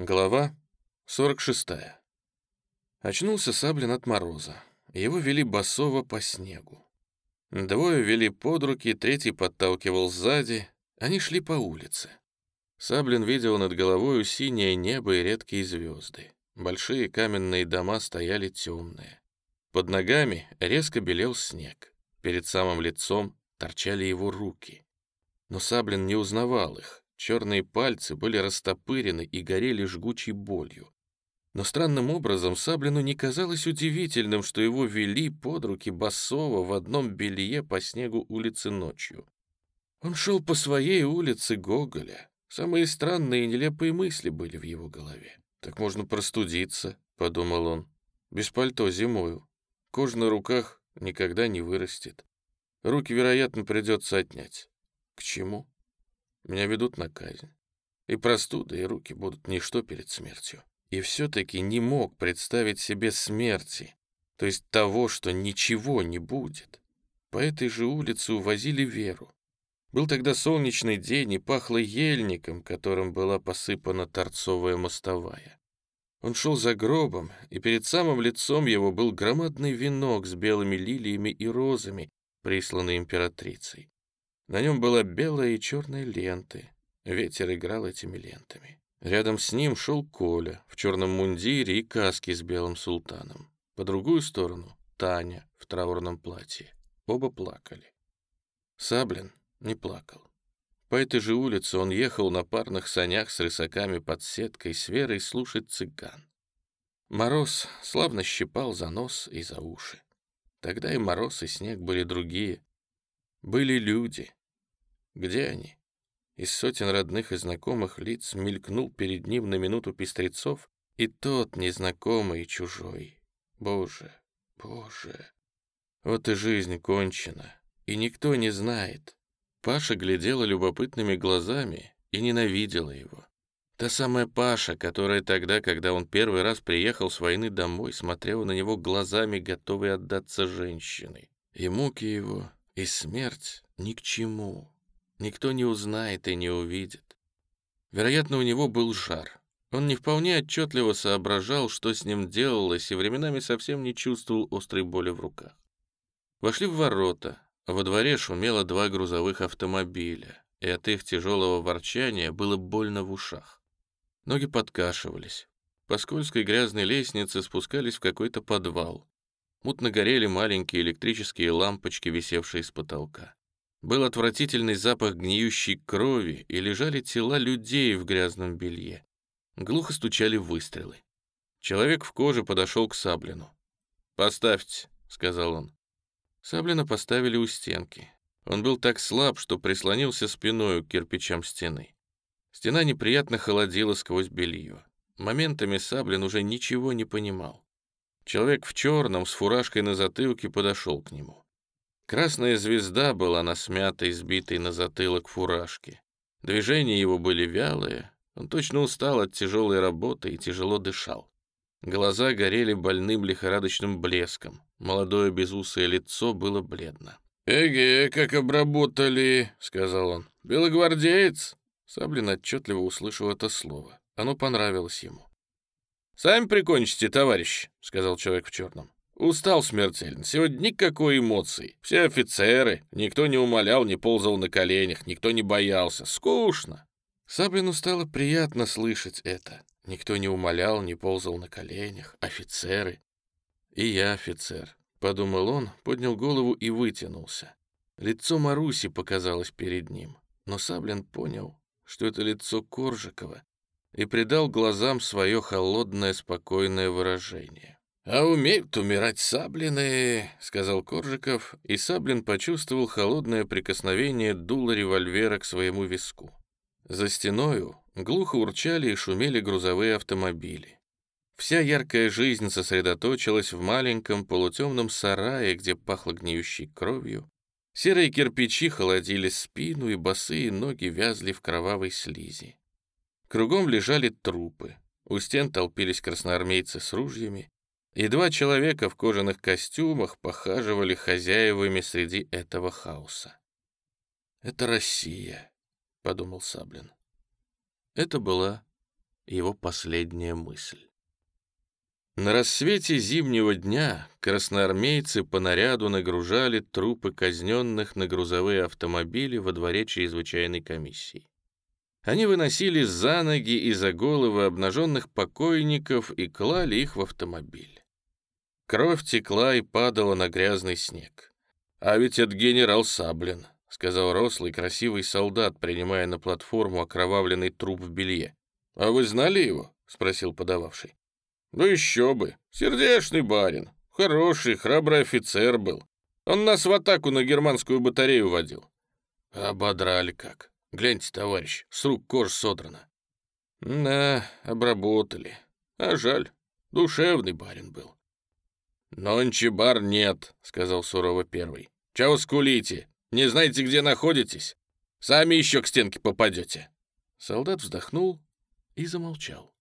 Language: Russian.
Глава 46. Очнулся Саблин от мороза. Его вели босово по снегу. Двое вели под руки, третий подталкивал сзади. Они шли по улице. Саблин видел над головой синее небо и редкие звезды. Большие каменные дома стояли темные. Под ногами резко белел снег. Перед самым лицом торчали его руки. Но Саблин не узнавал их. Черные пальцы были растопырены и горели жгучей болью. Но странным образом Саблину не казалось удивительным, что его вели под руки Басова в одном белье по снегу улицы ночью. Он шел по своей улице Гоголя. Самые странные и нелепые мысли были в его голове. «Так можно простудиться», — подумал он. «Без пальто зимою. Кожа на руках никогда не вырастет. Руки, вероятно, придется отнять. К чему?» Меня ведут на казнь. И простуда, и руки будут ничто перед смертью. И все-таки не мог представить себе смерти, то есть того, что ничего не будет. По этой же улице увозили Веру. Был тогда солнечный день, и пахло ельником, которым была посыпана торцовая мостовая. Он шел за гробом, и перед самым лицом его был громадный венок с белыми лилиями и розами, присланный императрицей. На нем была белая и черная ленты. Ветер играл этими лентами. Рядом с ним шел Коля в черном мундире и каске с белым султаном. По другую сторону — Таня в траурном платье. Оба плакали. Саблин не плакал. По этой же улице он ехал на парных санях с рысаками под сеткой с Верой слушать цыган. Мороз славно щипал за нос и за уши. Тогда и мороз, и снег были другие. Были люди — где они? Из сотен родных и знакомых лиц мелькнул перед ним на минуту пестрецов, и тот незнакомый и чужой. Боже, боже. Вот и жизнь кончена, и никто не знает. Паша глядела любопытными глазами и ненавидела его. Та самая Паша, которая тогда, когда он первый раз приехал с войны домой, смотрела на него глазами, готовой отдаться женщиной. И муки его, и смерть ни к чему. Никто не узнает и не увидит. Вероятно, у него был жар. Он не вполне отчетливо соображал, что с ним делалось, и временами совсем не чувствовал острой боли в руках. Вошли в ворота. Во дворе шумело два грузовых автомобиля, и от их тяжелого ворчания было больно в ушах. Ноги подкашивались. По скользкой грязной лестнице спускались в какой-то подвал. Мутно горели маленькие электрические лампочки, висевшие с потолка. Был отвратительный запах гниющей крови, и лежали тела людей в грязном белье. Глухо стучали выстрелы. Человек в коже подошел к Саблину. «Поставьте», — сказал он. Саблина поставили у стенки. Он был так слаб, что прислонился спиной к кирпичам стены. Стена неприятно холодила сквозь белье. Моментами Саблин уже ничего не понимал. Человек в черном с фуражкой на затылке подошел к нему. Красная звезда была на смятой, сбитой на затылок фуражке. Движения его были вялые, он точно устал от тяжелой работы и тяжело дышал. Глаза горели больным лихорадочным блеском, молодое безусое лицо было бледно. «Эге, как обработали!» — сказал он. «Белогвардеец!» Саблин отчетливо услышал это слово. Оно понравилось ему. «Сами прикончите, товарищ», — сказал человек в черном. Устал смертельно. Сегодня никакой эмоций. Все офицеры. Никто не умолял, не ползал на коленях. Никто не боялся. Скучно. Саблину стало приятно слышать это. Никто не умолял, не ползал на коленях. Офицеры. И я офицер. Подумал он, поднял голову и вытянулся. Лицо Маруси показалось перед ним. Но Саблин понял, что это лицо Коржикова, и придал глазам свое холодное, спокойное выражение. «А умеют умирать Саблины», — сказал Коржиков, и Саблин почувствовал холодное прикосновение дула револьвера к своему виску. За стеною глухо урчали и шумели грузовые автомобили. Вся яркая жизнь сосредоточилась в маленьком полутемном сарае, где пахло гниющей кровью. Серые кирпичи холодили спину, и босые ноги вязли в кровавой слизи. Кругом лежали трупы. У стен толпились красноармейцы с ружьями и два человека в кожаных костюмах похаживали хозяевами среди этого хаоса. «Это Россия», — подумал Саблин. Это была его последняя мысль. На рассвете зимнего дня красноармейцы по наряду нагружали трупы казненных на грузовые автомобили во дворе чрезвычайной комиссии. Они выносили за ноги и за головы обнаженных покойников и клали их в автомобиль. Кровь текла и падала на грязный снег. «А ведь это генерал Саблин», — сказал рослый красивый солдат, принимая на платформу окровавленный труп в белье. «А вы знали его?» — спросил подававший. «Ну еще бы! Сердечный барин! Хороший, храбрый офицер был. Он нас в атаку на германскую батарею водил». «Ободрали как. Гляньте, товарищ, с рук кожа содрана». «Да, обработали. А жаль, душевный барин был». «Нонче бар нет», — сказал сурово первый. «Чего скулите? Не знаете, где находитесь? Сами еще к стенке попадете». Солдат вздохнул и замолчал.